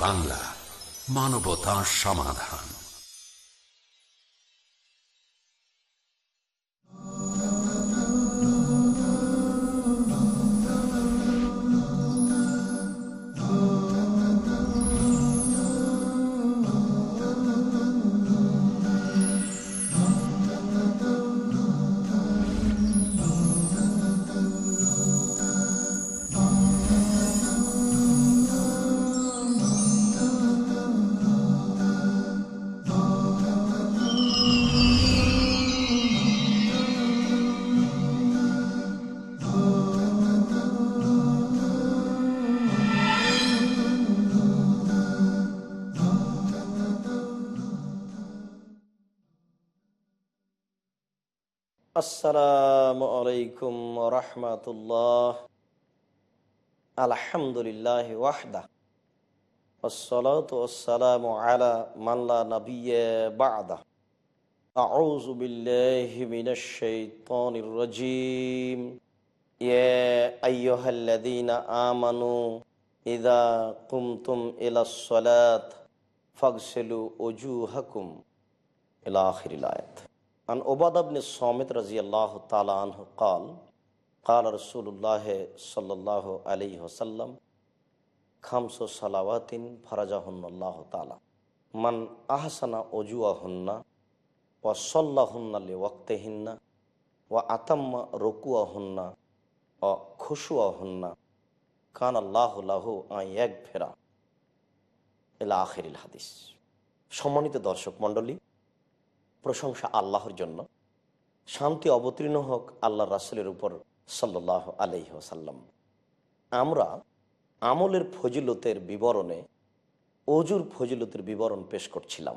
বাংলা মানবতা সমাধান আসসালামু আলাইকুম রহমতুল্লাহ আলহামদুলিল্লাহ ওয়াহদা والصلاة والسلام على من لا نبي بعده أعوذ بالله من الشيطان الرجيم يا أيها الذين آمنوا إذا قمتم إلى الصلاة فاغسلوا وجوهكم إلى آخر الآية عن عبادة بن الصامت رضي الله تعالى عنه قال قال رسول الله صلى الله عليه وسلم خمس صلوات فرجهن الله تعالى من أحسن وجوههن وصلهن لوقتهن وأتم ركوعهن وخشوعهن كان الله له أن يغفر إلى آخر الحديث সম্মানিত দর্শক মণ্ডলী প্রশংসা আল্লাহর জন্য। শান্তি অবতীর্ণ হোক আল্লাহ রাসুলের উপর সাল্লাহ আলহি ওসাল্লাম আমরা আমলের ফজিলতের বিবরণে অজুর ফজিলতের বিবরণ পেশ করছিলাম।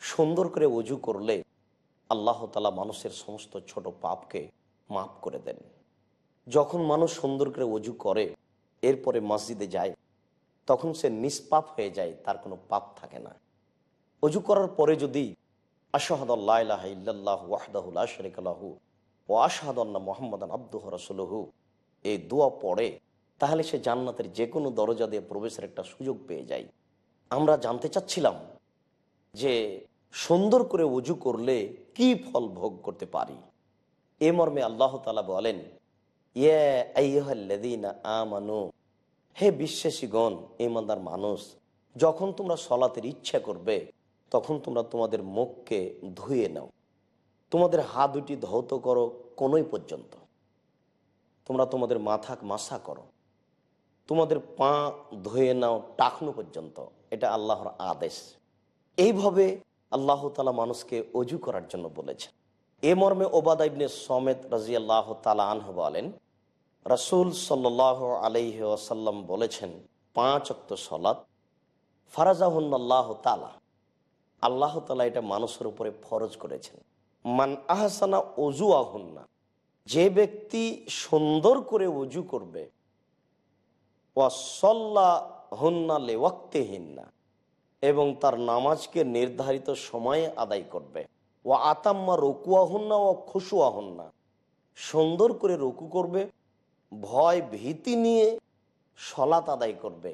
সুন্দর করে অজু করলে আল্লাহ তালা মানুষের সমস্ত ছোট পাপকে মাফ করে দেন। যখন মানুষ সুন্দর করে অজু করে, এরপরে মসজিদে যায়, তখন সে নিষ্পাপ হয়ে যায়, তার কোনো পাপ থাকে না। অজু করার পরে যদি আশাহাদ আল্লাহ ইল্লাহ ওয়াহদাহুল আশরিক আল্লাহু ও এই দোয়া পড়ে তাহলে সে জান্নাতের যে কোনো দরজা দিয়ে প্রবেশের একটা সুযোগ পেয়ে যায়। আমরা জানতে চাচ্ছিলাম যে সুন্দর করে উজু করলে কি ফল ভোগ করতে পারি? এ মর্মে আল্লাহ তালা বলেন আমানু, হে বিশ্বাসীগণ ইমানদার মানুষ, যখন তোমরা সলাতের ইচ্ছা করবে তখন তোমরা তোমাদের মুখকে ধুয়ে নাও। তোমাদের হাত দুটি ধৌত করো কোনোই পর্যন্ত। তোমরা তোমাদের মাথা মাসা করো। তোমাদের পা ধুয়ে নাও টাকনো পর্যন্ত। এটা আল্লাহর আদেশ। এইভাবে আল্লাহ তালা মানুষকে অজু করার জন্য বলেছেন। এ মর্মে ওবাদা ইবনে সমেত রাজি আল্লাহ তালা আনহ বলেন, রসুল সাল্লাহ আলহি আসাল্লাম বলেছেন, পাঁচ অক্ত সলাৎ ফারাজাহুল্লাহ তালা আল্লাহ তালা এটা মানুষের উপরে ফরজ করেছেন। মান আহসানা অজু আহন্না যে ব্যক্তি সুন্দর করে অজু করবে ওয়াসল্লা হন্না লেওয়াক্তেহীনা এবং তার নামাজকে নির্ধারিত সময়ে আদায় করবে। ও আতাম্মা রকুয়া হন্না ও খুশুয়া হন্না সুন্দর করে রকু করবে, ভয় ভীতি নিয়ে সলাত আদায় করবে।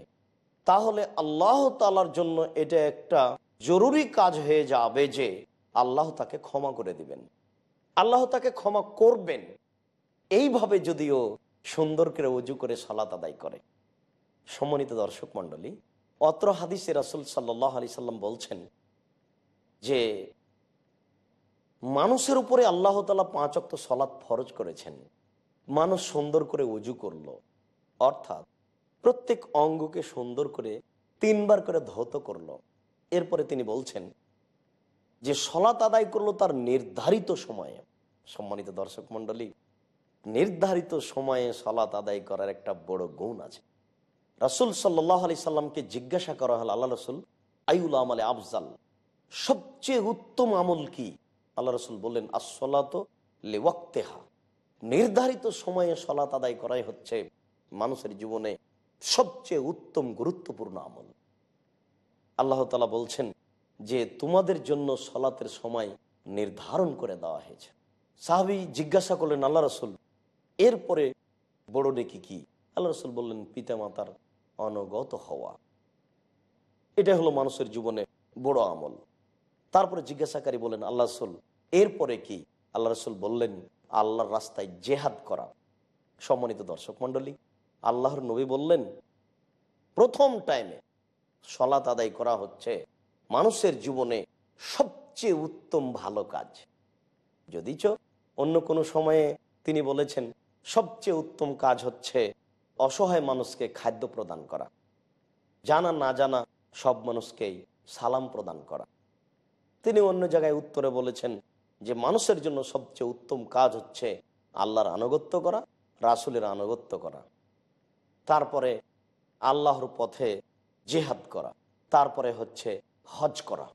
তাহলে আল্লাহ তালার জন্য এটা একটা জরুরি কাজ হয়ে যাবে যে আল্লাহ তাকে ক্ষমা করে দিবেন। আল্লাহ তাকে ক্ষমা করবেন। এইভাবে যদিও সুন্দর করে উজু করে সালাত আদায় করে। সম্মানিত দর্শক মন্ডলী অত্র হাদিসে রাসুল সাল্লাহ আলি সাল্লাম বলছেন যে, মানুষের উপরে আল্লাহ তালা পাঁচ অক্ত সলাৎ ফরজ করেছেন। মানুষ সুন্দর করে উজু করল। অর্থাৎ প্রত্যেক অঙ্গকে সুন্দর করে তিনবার করে ধৌত করল। এরপরে তিনি বলছেন যে সলাত আদায় করল তার নির্ধারিত সময়ে। সম্মানিত দর্শক মন্ডলী নির্ধারিত সময়ে সলাত আদায় করার একটা বড় গুণ আছে। রাসুল সাল্লাহ আলি সাল্লামকে জিজ্ঞাসা করা হল, আল্লাহ রসুল আইউল আমলে আফজাল, সবচেয়ে উত্তম আমল কি? আল্লাহ রসুল বললেন আসলাত লেওয়াক্তেহা। নির্ধারিত সময়ে সলাত আদায় করাই হচ্ছে মানুষের জীবনে সবচেয়ে উত্তম, গুরুত্বপূর্ণ আমল। আল্লাহ তালা বলছেন যে তোমাদের জন্য সলাতের সময় নির্ধারণ করে দেওয়া হয়েছে। সাহাবি জিজ্ঞাসা করলেন, আল্লাহ রসুল, এরপরে বড় ডেকে কি? আল্লাহ রসুল বললেন, পিতামাতার অনগত হওয়া। এটা হলো মানুষের জীবনে বড় আমল। তারপরে জিজ্ঞাসাকারী বলেন, আল্লাহ রসুল, এরপরে কি? আল্লাহ রসুল বললেন, আল্লাহর রাস্তায় জেহাদ করা। সম্মানিত দর্শক মণ্ডলী, আল্লাহর নবী বললেন, প্রথম টাইমে সলাত আদায় করা হচ্ছে, মানুষের জীবনে সবচেয়ে উত্তম ভালো কাজ। যদিচ অন্য কোনো সময়ে তিনি বলেছেন, সবচেয়ে উত্তম কাজ হচ্ছে অসহায় মানুষকে খাদ্য প্রদান করা। জানা না জানা সব মানুষকেই সালাম প্রদান করা। তিনি অন্য জায়গায় উত্তরে বলেছেন যে, মানুষের জন্য সবচেয়ে উত্তম কাজ হচ্ছে আল্লাহর আনুগত্য করা, রাসুলের আনুগত্য করা। তারপরে আল্লাহর পথে জেহাদ করা, তারপরে হচ্ছে হজ করা।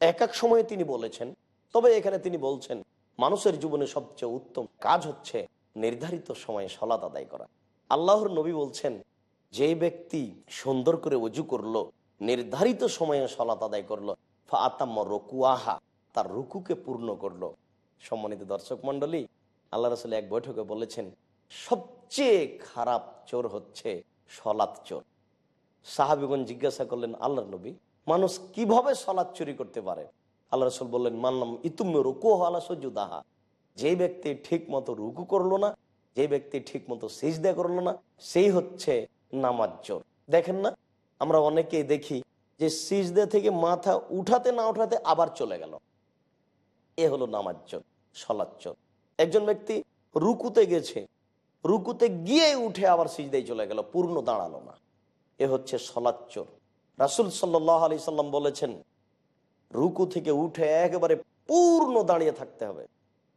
এক এক সময়ে তিনি বলেছেন, তবে এখানে তিনি বলছেন, মানুষের জীবনে সবচেয়ে উত্তম কাজ হচ্ছে নির্ধারিত সময়ে সলাত আদায় করা। আল্লাহর নবী বলছেন, যে ব্যক্তি সুন্দর করে অজু করল, নির্ধারিত সময়ে সলাত আদায় করল ফা আতাম্ম রকুয়াহা তার রুকুকে পূর্ণ করল। সম্মানিত দর্শক মন্ডলী আল্লাহ রসুল এক বৈঠকে বলেছেন, সবচেয়ে খারাপ চোর হচ্ছে সলাৎ চোর। সাহাবিগণ জিজ্ঞাসা করলেন আল্লাহ নবী, মানুষ কীভাবে সলাৎ চুরি করতে পারে? আল্লাহ রসুল বললেন মানলাম ইতুম্য রুকু আলা সজুদাহা, যে ব্যক্তি ঠিক মতো রুকু করল না, যে ব্যক্তি ঠিক মতো সিজদা করল না, সেই হচ্ছে নামাজ চোর দেখেন না, আমরা অনেকেই দেখি যে সিজদে থেকে মাথা উঠাতে না উঠাতে আবার চলে গেল। এ হলো নামাজ চোর সলাৎ চোর একজন ব্যক্তি রুকুতে গেছে, রুকুতে গিয়ে উঠে আবার সিজদাই চলে গেল, পূর্ণ দাঁড়াল না। এ হচ্ছে সলাৎ চোর। রাসুল সাল্লাহ আলি সাল্লাম বলেছেন, রুকু থেকে উঠে একেবারে পূর্ণ দাঁড়িয়ে থাকতে হবে।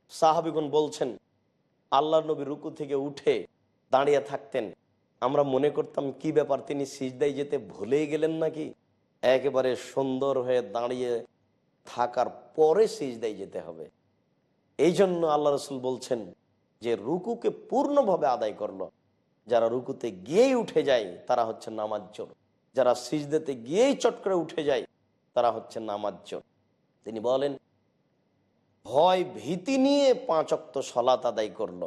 সাহাবিগুন বলছেন আল্লাহ নবী রুকু থেকে উঠে দাঁড়িয়ে থাকতেন। আমরা মনে করতাম, কি ব্যাপার, তিনি সিজদাই যেতে ভুলেই গেলেন নাকি? একেবারে সুন্দর হয়ে দাঁড়িয়ে থাকার পরে সিজদাই যেতে হবে। এই জন্য আল্লাহ রসুল বলছেন যে, রুকুকে পূর্ণভাবে আদায় করল। যারা রুকুতে গিয়েই উঠে যায়, তারা হচ্ছে নামাজ চোর যারা সিজদেতে গিয়েই চট করে উঠে যায়, তারা হচ্ছে নামাজ চোর তিনি বলেন, ভয় ভীতি নিয়ে পাঁচ অক্ত সলাত আদায় করল।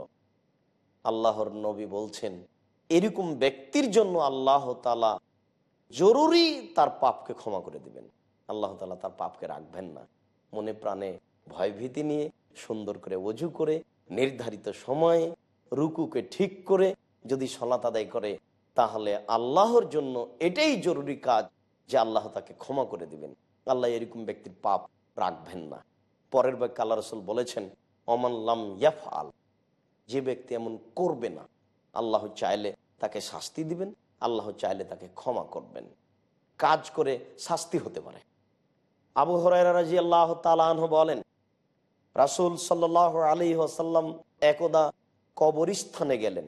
আল্লাহর নবী বলছেন, এরকম ব্যক্তির জন্য আল্লাহ তালা জরুরি তার পাপকে ক্ষমা করে দিবেন। আল্লাহ তালা তার পাপকে রাখবেন না। মনে প্রাণে ভয় ভীতি নিয়ে সুন্দর করে অজু করে নির্ধারিত সময়ে রুকুকে ঠিক করে যদি সলাত আদায় করে, তাহলে আল্লাহর জন্য এটাই জরুরি কাজ যে আল্লাহ তাকে ক্ষমা করে দিবেন। আল্লাহ এরকম ব্যক্তির পাপ রাখবেন না। পরের বাক্য আল্লাহ রসুল বলেছেন অমানলাম ইয়াফ আল যে ব্যক্তি এমন করবে না, আল্লাহ চাইলে তাকে শাস্তি দিবেন, আল্লাহ চাইলে তাকে ক্ষমা করবেন। কাজ করে শাস্তি হতে পারে। আবু হরাই আল্লাহ তালাহ বলেন, রাসুল সাল্লাহ আলী আসাল্লাম একদা কবরস্থানে গেলেন।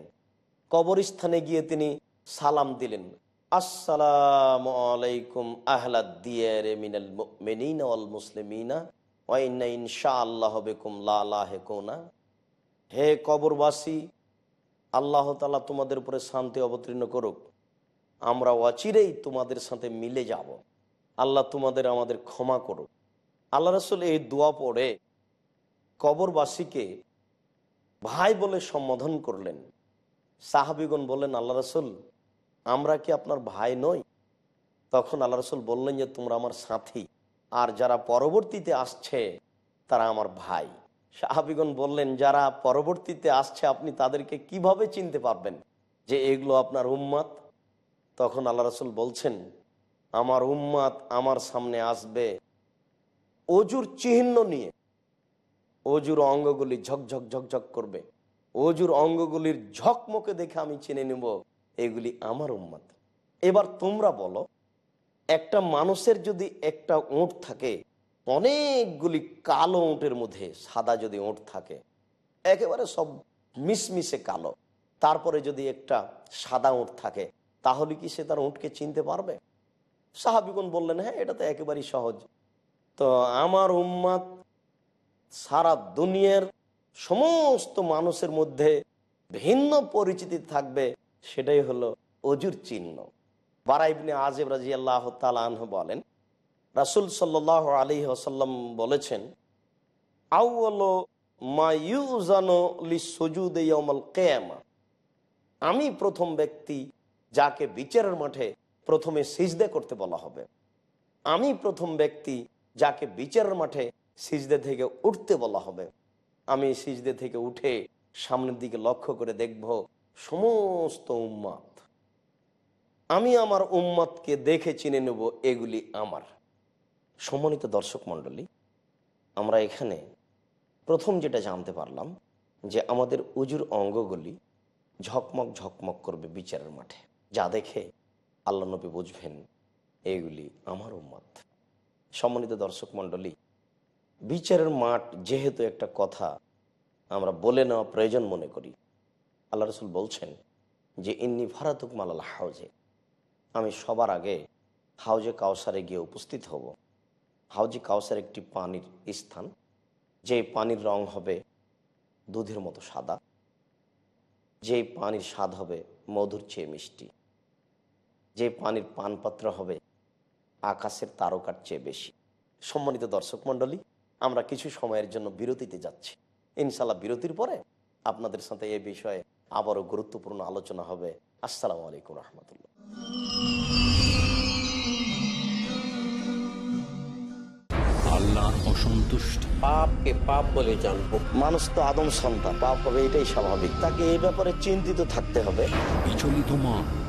কবরস্থানে গিয়ে তিনি সালাম দিলেন। আসসালাম আলাইকুম আহলাদ দিয়ারে মিনাল মুমিনিনা ওয়াল মুসলিমিনা ওয়া ইন্না ইনশাআল্লাহ বিকুম লা হে কবরবাসী, আল্লাহ তাআলা তোমাদের উপরে শান্তি অবতীর্ণ করুক। আমরা অচিরেই তোমাদের সাথে মিলে যাব। আল্লাহ তোমাদের আমাদের ক্ষমা করুক। আল্লাহ রসুল এই দোয়া পড়ে কবরবাসীকে ভাই বলে সম্বোধন করলেন। সাহাবিগণ বললেন, আল্লাহ রসুল, আমরা কি আপনার ভাই নই? তখন আল্লাহ রসুল বললেন যে, তোমরা আমার সাথী, আর যারা পরবর্তীতে আসছে, তারা আমার ভাই। সাহাবিগণ বললেন, যারা পরবর্তীতে আসছে, আপনি তাদেরকে কীভাবে চিনতে পারবেন যে এগুলো আপনার উম্মাত তখন আল্লাহ রসুল বলছেন, আমার উম্মাত আমার সামনে আসবে অজুর চিহ্ন নিয়ে। অজুর অঙ্গগুলি ঝকঝক ঝকঝক করবে। অজুর অঙ্গগুলির ঝকমকে দেখে আমি চিনে নেব, এগুলি আমার উম্মাত। এবার তোমরা বলো, একটা মানুষের যদি একটা ওঁট থাকে, অনেকগুলি কালো ওঁটের মধ্যে সাদা যদি ওঁট থাকে, একেবারে সব মিশমিশে কালো, তারপরে যদি একটা সাদা ওঁট থাকে, তাহলে কি সে তার ওঁটকে চিনতে পারবে? সাহাবিগুন বললেন হ্যাঁ এটা তো একেবারেই সহজ। তো আমার উম্মাদ সারা দুনিয়ার সমস্ত মানুষের মধ্যে ভিন্ন পরিচিতি থাকবে, সেটাই হলো অজুর চিহ্ন। বারাইবনে আজেব রাজি আল্লাহ তালাহ বলেন, রাসুল সাল্লাহ আলী আসাল্লাম বলেছেন আউ্ল আমি প্রথম ব্যক্তি যাকে বিচারের মাঠে প্রথমে সিজদে করতে বলা হবে। আমি প্রথম ব্যক্তি যাকে বিচারের মাঠে সিজদে থেকে উঠতে বলা হবে। আমি সিজদে থেকে উঠে সামনের দিকে লক্ষ্য করে দেখব সমস্ত উম্মাদ। আমি আমার উম্মাদকে দেখে চিনে নেব, এগুলি আমার। সম্মানিত দর্শক মণ্ডলী, আমরা এখানে প্রথম যেটা জানতে পারলাম যে আমাদের উজুর অঙ্গগুলি ঝকমক ঝকমক করবে বিচারের মাঠে। যা দেখে আল্লাহ নবী বুঝবেন, এগুলি আমার উম্মত সম্মানিত দর্শক মণ্ডলী বিচারের মাঠ যেহেতু একটা কথা, আমরা বলে নেওয়া প্রয়োজন মনে করি। আল্লাহ রসুল বলছেন যে, ইন্নি ফারাতুক মালাল হাউজে আমি সবার আগে হাউজে কাউসারে গিয়ে উপস্থিত হব। হাউজে কাউসার একটি পানির স্থান যে পানির রং হবে দুধের মতো সাদা যে পানির স্বাদ হবে মধুর চেয়ে মিষ্টি যে পানির পানপাত্র হবে আকাশের তারকার চেয়ে বেশি। সম্মানিত দর্শক মণ্ডলী আমরা কিছু সময়ের জন্য বিরতিতে যাচ্ছি। ইনশাল্লাহ বিরতির পরে আপনাদের সাথে এ বিষয়ে আবারও গুরুত্বপূর্ণ আলোচনা হবে। আসসালামু আলাইকুম রহমতুল্লাহ। অসন্তুষ্টি। পাপকে পাপ বলে জানব। মানুষ তো আদম সন্তান পাপ হবে এটাই স্বাভাবিক। তাকে এই ব্যাপারে চিন্তিত থাকতে হবে। বিচলিত মন।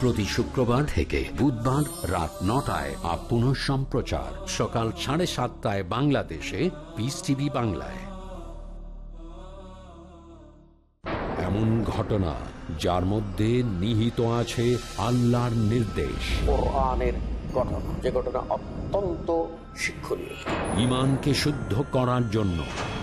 প্রতি শুক্রবার থেকে বুধবার রাত নটায় আপন সম্প্রচার। সকাল সাড়ে সাতটায় বাংলাদেশে পিস টিভি বাংলায়। এমন ঘটনা যার মধ্যে নিহিত আছে আল্লাহর নির্দেশ। ঘটনা যে ঘটনা অত্যন্ত শিক্ষণীয়। ইমানকে শুদ্ধ করার জন্য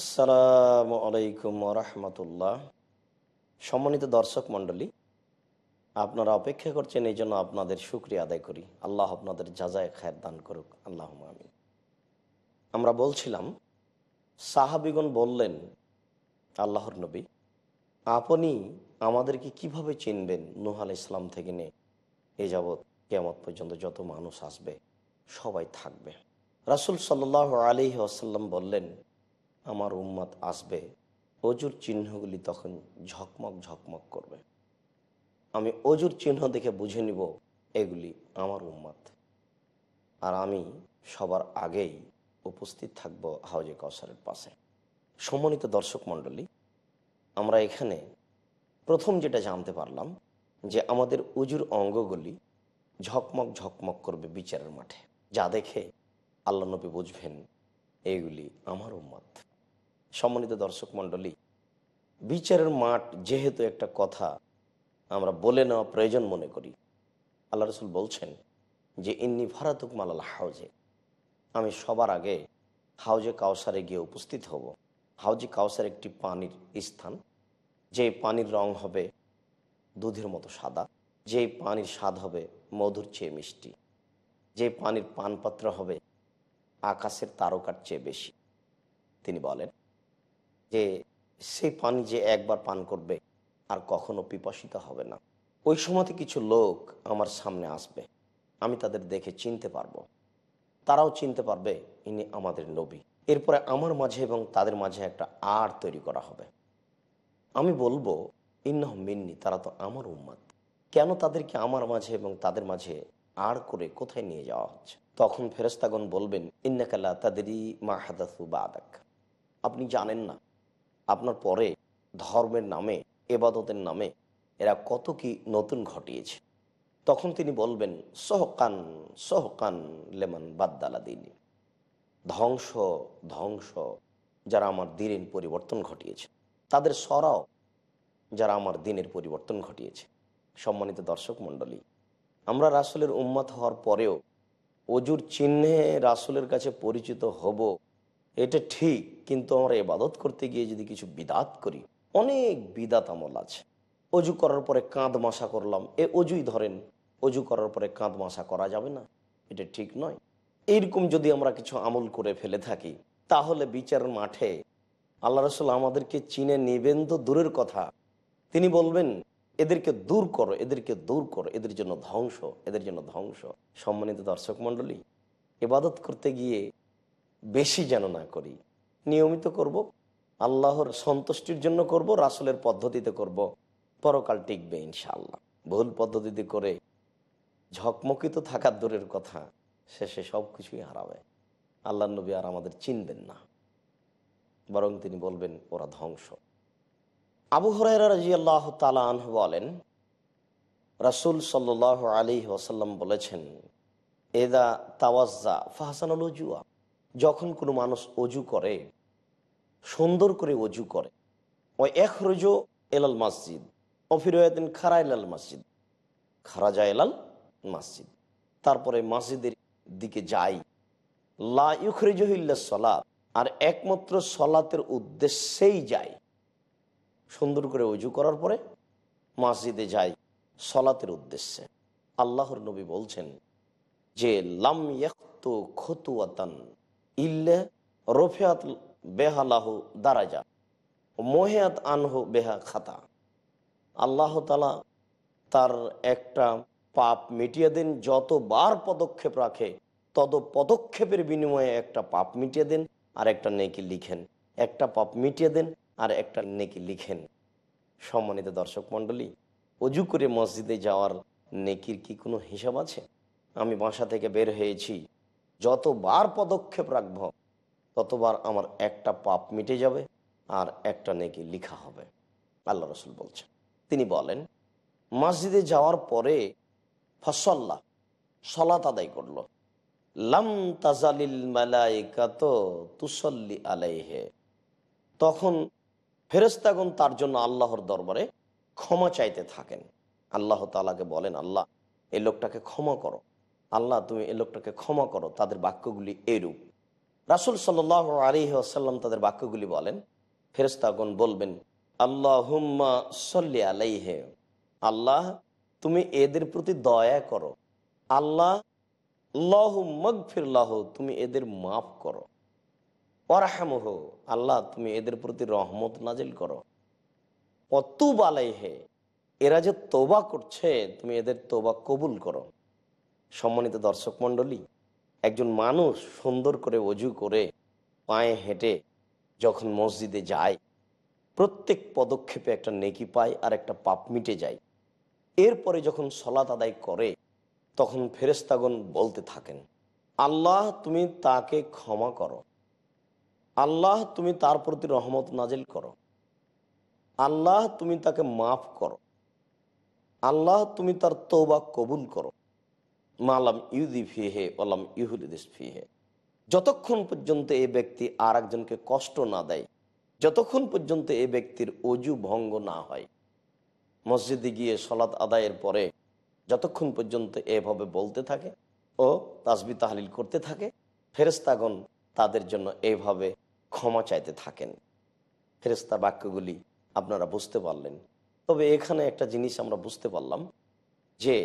আসসালামু আলাইকুম রহমতুল্লাহ। সম্মানিত দর্শক মণ্ডলী, আপনারা অপেক্ষা করছেন এই জন্য আপনাদের সুক্রিয়া আদায় করি। আল্লাহ আপনাদের যাজায় খায়ের দান করুক। আল্লাহ আমি আমরা বলছিলাম, সাহাবিগণ বললেন, আল্লাহর নবী, আপনি আমাদেরকে কীভাবে চিনবেন নুহাল ইসলাম থেকে নিয়ে? এ যাবৎ কেমত পর্যন্ত যত মানুষ আসবে, সবাই থাকবে। রাসুল সাল্লাহ আলী আসাল্লাম বললেন আমার উম্মাদ আসবে, অজুর চিহ্নগুলি তখন ঝকমক ঝকমক করবে। আমি অজুর চিহ্ন দেখে বুঝে নিব, এগুলি আমার উম্মাদ আর আমি সবার আগেই উপস্থিত থাকব হাউজে কসারের পাশে। সম্মানিত দর্শক মণ্ডলী, আমরা এখানে প্রথম যেটা জানতে পারলাম, যে আমাদের উজুর অঙ্গগুলি ঝকমক ঝকমক করবে বিচারের মাঠে। যা দেখে আল্লাহ নবী বুঝবেন এইগুলি আমার উম্মত। সম্মানিত দর্শক মণ্ডলী, বিচারের মাঠ যেহেতু একটা কথা, আমরা বলে নেওয়া প্রয়োজন মনে করি। আল্লাহ রসুল বলছেন যে, ইন্নি ভারাতুক মালাল হাউজে আমি সবার আগে হাউজে কাউসারে গিয়ে উপস্থিত হব। হাউজে কাউসার একটি পানির স্থান যে পানির রং হবে দুধের মতো সাদা যে পানির স্বাদ হবে মধুর চেয়ে মিষ্টি যে পানির পানপাত্র হবে আকাশের তারকার চেয়ে বেশি। তিনি বলেন যে সেই পানি যে একবার পান করবে আর কখনো পিপাসিত হবে না। ওই সময়তে কিছু লোক আমার সামনে আসবে। আমি তাদের দেখে চিনতে পারব। তারাও চিনতে পারবে ইনি আমাদের নবী। এরপরে আমার মাঝে এবং তাদের মাঝে একটা আর তৈরি করা হবে। আমি বলব, ইন্নাহ মিন্নি, তারা তো আমার উম্মাদ কেন তাদেরকে আমার মাঝে এবং তাদের মাঝে আর করে কোথায় নিয়ে যাওয়া হচ্ছে? তখন ফেরেস্তাগণ বলবেন ইন্নাকাল্লা তাদেরই মা হাদাসু বাদাক। আপনি জানেন না আপনার পরে ধর্মের নামে, এবাদতের নামে এরা কত কি নতুন ঘটিয়েছে। তখন তিনি বলবেন, সহকান সহকান লেমন বাদ্দালা দিন ধ্বংস ধ্বংস, যারা আমার দিনের পরিবর্তন ঘটিয়েছে। তাদের সরাও, যারা আমার দিনের পরিবর্তন ঘটিয়েছে। সম্মানিত দর্শক মণ্ডলী, আমরা রাসুলের উম্মাত হওয়ার পরেও অজুর চিহ্নে রাসুলের কাছে পরিচিত হব এটা ঠিক, কিন্তু আমরা এবাদত করতে গিয়ে যদি কিছু বিদাত করি, অনেক বিদাত আমল আছে। অজু করার পরে কাঁধ মাসা করলাম, এ অজুই ধরেন, অজু করার পরে কাঁধ মাসা করা যাবে না। এটা ঠিক নয়। এইরকম যদি আমরা কিছু আমল করে ফেলে থাকি, তাহলে বিচারের মাঠে আল্লাহ রসুল আমাদেরকে চিনে নেবেন তো দূরের কথা। তিনি বলবেন, এদেরকে দূর করো, এদেরকে দূর করো, এদের জন্য ধ্বংস, এদের জন্য ধ্বংস। সম্মানিত দর্শক মণ্ডলী এবাদত করতে গিয়ে বেশি যেন না করি। নিয়মিত করব, আল্লাহর সন্তুষ্টির জন্য করব, রাসুলের পদ্ধতিতে করব। পরকাল টিকবে ইনশাআল্লাহ। ভুল পদ্ধতিতে করে ঝকমকিত থাকার দূরের কথা, শেষে সব কিছুই হারাবে। আল্লাহ নবী আর আমাদের চিনবেন না। বরং তিনি বলবেন, ওরা ধ্বংস। আবু হরাইরা রাজি আল্লাহ তালান বলেন, রাসুল সাল্ল আলী ওসাল্লাম বলেছেন এদা তাওয়াজ্জা ফাহাসানুল অজুয়া যখন কোনো মানুষ অজু করে, সুন্দর করে অজু করে ও এক রোজো এলাল মসজিদ অফিরদিন খারা এলাল মসজিদ খারাজা এলাল মসজিদ। তারপরে মসজিদের দিকে যাই। লা ইউখরিজহিল্লা আর একমাত্র সলাতের উদ্দেশ্যেই যায় সুন্দর করে অজু করার পরে মসজিদে যাই সলাতের উদ্দেশ্যে। আল্লাহর নবী বলছেন যে, লাম ইয়াক্তু খতুয়াতান ইল্লে রফিয়াত বেহালাহ দারাজা মোহেয়াত আনহু বেহা খাতা। আল্লাহ তালা তার একটা পাপ মিটিয়ে দেন, যতবার পদক্ষেপ রাখে, তত পদক্ষেপের বিনিময়ে একটা পাপ মিটিয়ে দেন, আর একটা নেকি লিখেন। একটা পাপ মিটিয়ে দেন, আর একটা নেকি লিখেন। সম্মানিত দর্শক মণ্ডলী, অজু করে মসজিদে যাওয়ার নেকির কি কোনো হিসাব আছে? আমি বাসা থেকে বের হয়েছি। যতবার পদক্ষেপ রাখব, ততবার আমার একটা পাপ মিটে যাবে আর একটা নেকি লিখা হবে। আল্লাহ রসুল বলছেন। তিনি বলেন, মসজিদে যাওয়ার পরে ফসল্লা, সলাত আদায় করল। লাম তাজালিল মালাইকাত তুসল্লি আলাইহে। তখন ফেরেস্তাগণ তার জন্য আল্লাহর দরবারে ক্ষমা চাইতে থাকেন। আল্লাহ তালাকে বলেন, আল্লাহ, এই লোকটাকে ক্ষমা করো। আল্লাহ তুমি এ লোকটাকে ক্ষমা করো, তাদের বাক্যগুলি এরূপ। রাসুল সাল আলী আসাল্লাম তাদের বাক্যগুলি বলেন ফেরেস্তাগণ বলবেন আল্লাহ হুম্মা সল্লি আলাইহে। আল্লাহ, তুমি এদের প্রতি দয়া করো। আল্লাহ, লহ তুমি এদের মাফ করো। ওরাহামহ আল্লাহ, তুমি এদের প্রতি রহমত নাজিল করো। অতুব আলাইহে, এরা যে তোবা করছে, তুমি এদের তোবা কবুল করো। সম্মানিত দর্শক মণ্ডলী, একজন মানুষ সুন্দর করে অজু করে পায়ে হেঁটে যখন মসজিদে যায়, প্রত্যেক পদক্ষেপে একটা নেকি পায় আর একটা পাপ মিটে যায়। এরপরে যখন সলাত আদায় করে, তখন ফেরেস্তাগণ বলতে থাকেন, আল্লাহ, তুমি তাকে ক্ষমা করো। আল্লাহ, তুমি তার প্রতি রহমত নাজিল করো। আল্লাহ, তুমি তাকে মাফ করো। আল্লাহ, তুমি তার তৌবা কবুল করো। মালাম ইউদি ফিহে ওলাম ইহুদিস ফিহে। যতক্ষণ পর্যন্ত এ ব্যক্তি আর একজনকে কষ্ট না দেয়, যতক্ষণ পর্যন্ত এ ব্যক্তির অজু ভঙ্গ না হয়, মসজিদে গিয়ে সলাৎ আদায়ের পরে যতক্ষণ পর্যন্ত এভাবে বলতে থাকে ও তাসবি তাহলিল করতে থাকে ফেরেস্তাগণ তাদের জন্য এইভাবে ক্ষমা চাইতে থাকেন। ফেরেস্তার বাক্যগুলি আপনারা বুঝতে পারলেন। তবে এখানে একটা জিনিস আমরা বুঝতে পারলাম যে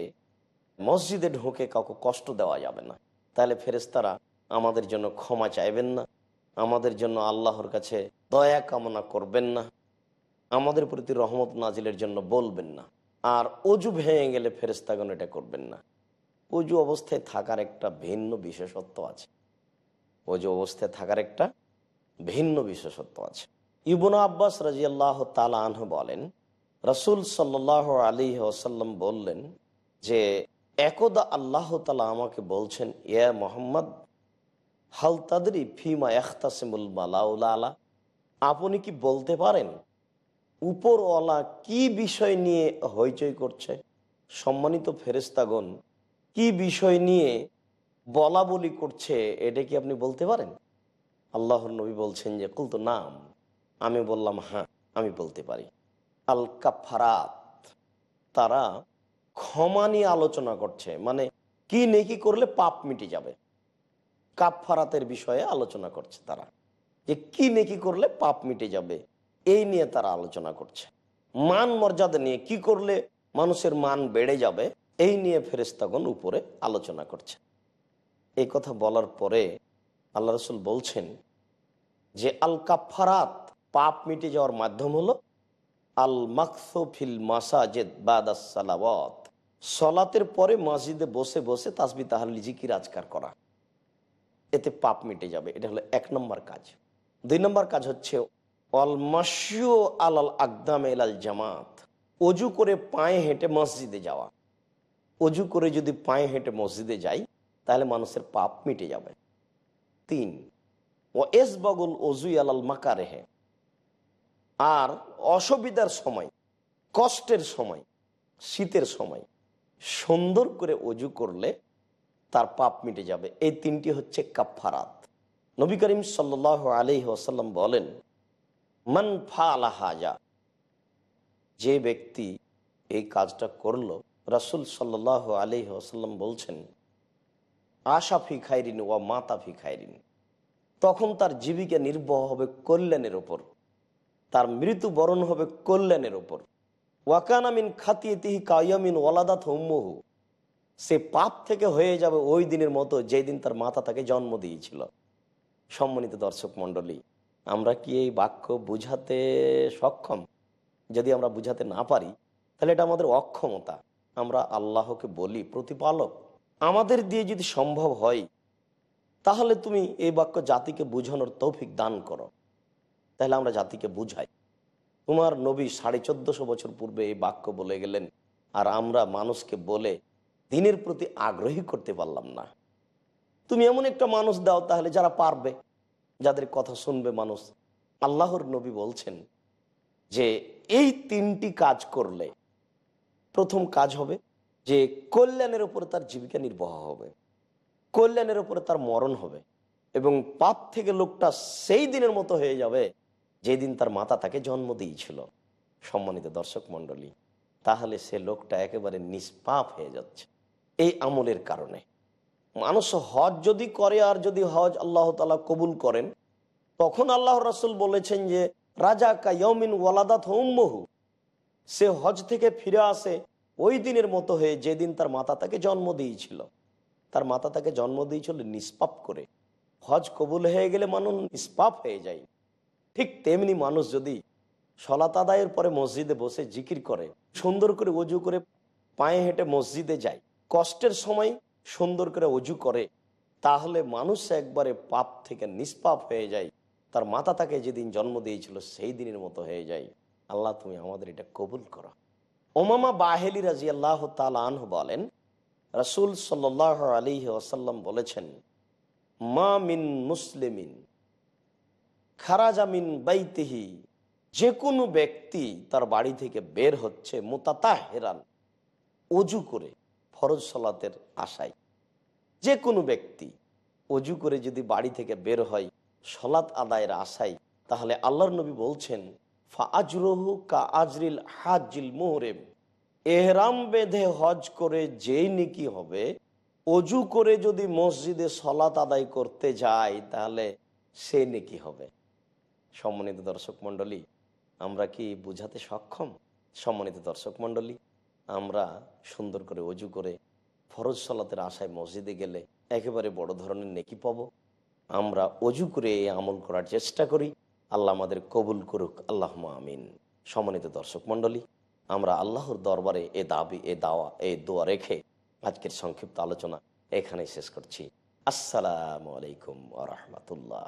মসজিদে ঢোকে কাউকে কষ্ট দেওয়া যাবে না। তাহলে ফেরেস্তারা আমাদের জন্য ক্ষমা চাইবেন না। আমাদের জন্য আল্লাহর কাছে দয়া কামনা করবেন না। আমাদের প্রতি রহমত নাজিলের জন্য বলবেন না। আর অজু ভেঙে গেলে ফেরেস্তাগণ এটা করবেন না। অজু অবস্থায় থাকার একটা ভিন্ন বিশেষত্ব আছে। অজু অবস্থায় থাকার একটা ভিন্ন বিশেষত্ব আছে। ইবনা আব্বাস রাজিয়াল্লাহ তালা আনহ বলেন, রসুল সাল্লাহ আলী ওসাল্লাম বললেন যে একদা আল্লাহ তালা আমাকে বলছেন, ইয়া মোহাম্মদ, হাল তাদরি ফিমা এখতাসিমুল মালাউলা আপনি কি বলতে পারেন? উপরওয়ালা কি বিষয় নিয়ে হইচই করছে? সম্মানিত ফেরেস্তাগণ কি বিষয় নিয়ে বলা বলি করছে এটা কি আপনি বলতে পারেন? আল্লাহর নবী বলছেন যে কুল তো নাম। আমি বললাম হ্যাঁ আমি বলতে পারি। আল কাফারাত তারা ক্ষমা নিয়ে আলোচনা করছে। মানে কি নেকি করলে পাপ মিটে যাবে? কাফারাতের বিষয়ে আলোচনা করছে তারা। যে কি নেকি করলে পাপ মিটে যাবে? এই নিয়ে তারা আলোচনা করছে। মান মর্যাদা নিয়ে কি করলে মানুষের মান বেড়ে যাবে? এই নিয়ে ফেরেস্তাগণ উপরে আলোচনা করছে। এই কথা বলার পরে আল্লাহ রসুল বলছেন যে, আল কাফারাত পাপ মিটে যাওয়ার মাধ্যম হলো আল মাকসুফিল মাসাজেদ বাদাসালাওয়াত সলাতের পরে মসজিদে বসে বসে তাসবি তাহলি জিকির, আজকার করা। এতে পাপ মিটে যাবে। এটা হলো এক নম্বর কাজ। দুই নম্বর কাজ হচ্ছে আলাল আকদাম জামাত। অজু করে পায়ে হেঁটে মসজিদে যাওয়া। অজু করে যদি পায়ে হেঁটে মসজিদে যাই, তাহলে মানুষের পাপ মিটে যাবে। তিন, ও এস বগল অজু আলাল মাকারেহে। আর অসুবিধার সময়, কষ্টের সময়, শীতের সময় সুন্দর করে অজু করলে তার পাপ মিটে যাবে। এই তিনটি হচ্ছে কাফারাত নবী করিম সাল্ল আলি ওসাল্লাম বলেন, মান ফা আলাহাজা যে ব্যক্তি এই কাজটা করল, রাসুল সাল্লাহ আলি ওসাল্লাম বলছেন, আশা ফি খাইরিন ওয়া মাতাফি খাইরিন তখন তার জীবিকা নির্বাহ হবে কল্যাণের ওপর, তার মৃত্যুবরণ হবে কল্যাণের ওপর। ওয়াকানামিন খাতিয়েতিহি কায়ামিন ওয়ালাদাত হোম্মহু। সে পাপ থেকে হয়ে যাবে ওই দিনের মতো যেই দিন তার মাতা তাকে জন্ম দিয়েছিল। সম্মানিত দর্শক মণ্ডলী, আমরা কি এই বাক্য বুঝাতে সক্ষম? যদি আমরা বুঝাতে না পারি, তাহলে এটা আমাদের অক্ষমতা। আমরা আল্লাহকে বলি, প্রতিপালক। আমাদের দিয়ে যদি সম্ভব হয়, তাহলে তুমি এই বাক্য জাতিকে বুঝানোর তৌফিক দান করো। তাহলে আমরা জাতিকে বুঝাই। তোমার নবী সাড়ে চোদ্দশো বছর পূর্বে এই বাক্য বলে গেলেন, আর আমরা মানুষকে বলে দিনের প্রতি আগ্রহী করতে পারলাম না। তুমি এমন একটা মানুষ দাও তাহলে যারা পারবে, যাদের কথা শুনবে মানুষ। আল্লাহর নবী বলছেন যে, এই তিনটি কাজ করলে প্রথম কাজ হবে যে, কল্যাণের উপরে তার জীবিকা নির্বাহ হবে, কল্যাণের উপরে তার মরণ হবে এবং পাপ থেকে লোকটা সেই দিনের মতো হয়ে যাবে যেদিন তার মাতা তাকে জন্ম দিয়েছিল, সম্মানিত দর্শক মণ্ডলী, তাহলে সে লোকটা একেবারে নিষ্পাপ হয়ে যাচ্ছে। এই আমলের কারণে। মানুষ হজ যদি করে আর যদি হজ আল্লাহ তালা কবুল করেন, তখন আল্লাহ রাসুল বলেছেন যে রাজা কায়মিন ওয়ালাদাত হোম্মহু সে হজ থেকে ফিরে আসে ওই দিনের মতো হয়ে যেদিন তার মাতা তাকে জন্ম দিয়েছিল। তার মাতা তাকে জন্ম দিয়েছিল নিষ্পাপ করে। হজ কবুল হয়ে গেলে মানুষ নিষ্পাপ হয়ে যায়। ঠিক তেমনি মানুষ যদি সলাত আদায়ের পরে মসজিদে বসে জিকির করে, সুন্দর করে অজু করে পায়ে হেঁটে মসজিদে যায়, কষ্টের সময় সুন্দর করে অজু করে, তাহলে মানুষ একবারে পাপ থেকে নিষ্পাপ হয়ে যায়। তার মাতা তাকে যেদিন জন্ম দিয়েছিল সেই দিনের মতো হয়ে যায়। আল্লাহ তুমি আমাদের এটা কবুল করো। ওমামা বাহেলি রাজি আল্লাহ তালাহ বলেন, রসুল সাল আলী ওসাল্লাম বলেছেন, মা মিন মুসলিমিন খারাজামিন বাইতিহি যে কোনো ব্যক্তি তার বাড়ি থেকে বের হচ্ছে মোতাতা হেরান অজু করে ফরজ সালাতের আশায়। যে কোনো ব্যক্তি অজু করে যদি বাড়ি থেকে বের হয় সলাৎ আদায়ের আশায়, তাহলে আল্লাহর নবী বলছেন ফা আজরহু কা আজরিল হাজিল মোহরেম। এহরাম বেঁধে হজ করে যেই নেকি হবে, অজু করে যদি মসজিদে সলাত আদায় করতে যায়, তাহলে সে নেকি হবে। সম্মানিত দর্শক মণ্ডলী, আমরা কি বুঝাতে সক্ষম? সম্মানিত দর্শক মণ্ডলী, আমরা সুন্দর করে অজু করে ফরজ সলাতের আশায় মসজিদে গেলে একেবারে বড় ধরনের নেকি পাবো। আমরা অজু করে এই আমল করার চেষ্টা করি। আল্লাহ আমাদের কবুল করুক। আল্লাহ আমিন। সম্মানিত দর্শক মণ্ডলী, আমরা আল্লাহর দরবারে এ দাবি, এ দাওয়া, এ দোয়া রেখে আজকের সংক্ষিপ্ত আলোচনা এখানেই শেষ করছি। আসসালামু আলাইকুম আ রহমতুল্লাহ।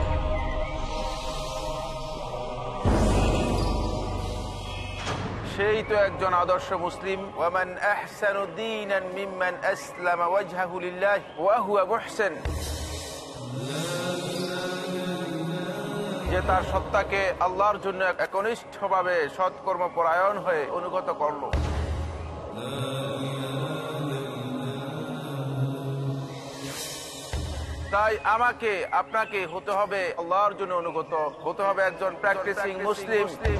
সেই তো একজন আদর্শ মুসলিম। ওয়ামান আহসানু দীনান মিম্মান আসলামা ওয়াজহাহু লিল্লাহ। ওয়া হুয়া মুহসিন। যে তার সত্তাকে আল্লাহর জন্য একনিষ্ঠভাবে সৎকর্ম পরায়ণ হয়ে অনুগত করল। তাই আমাকে আপনাকে হতে হবে আল্লাহর জন্য অনুগত। হতে হবে একজন প্র্যাকটিসিং মুসলিম মুসলিম